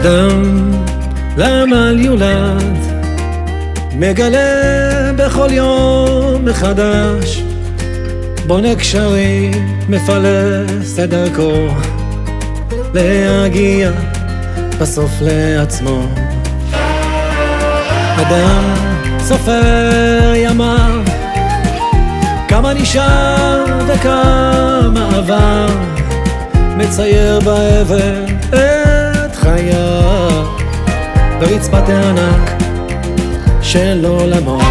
אדם, לעמל יולד, מגלה בכל יום מחדש, בונה קשרים, מפלס את דרכו, להגיע בסוף לעצמו. אדם סופר ימיו, כמה נשאר וכמה עבר, מצייר באבן ברצפת הענק של עולמו.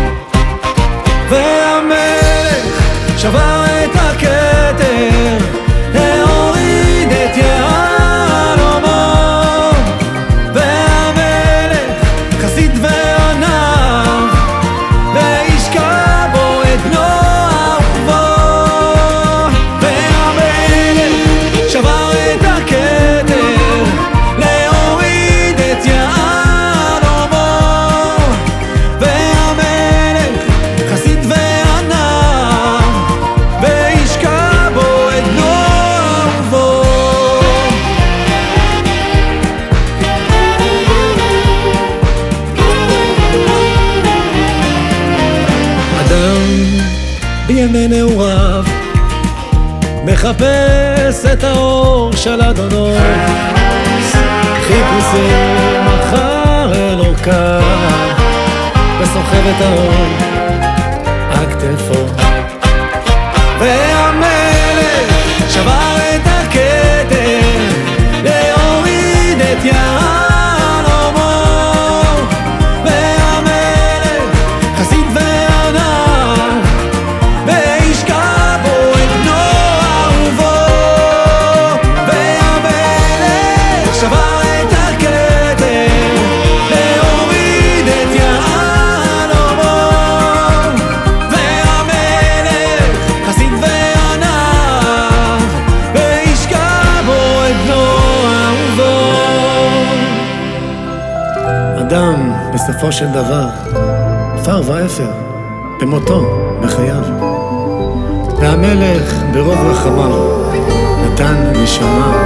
בימי נעוריו מחפש את האור של אדונו. חיפושים אחר אלוקיו וסוחב את האור אדם, בסופו של דבר, עפר ואפר, במותו, בחייו. והמלך, ברוב רחמיו, נתן נשמה.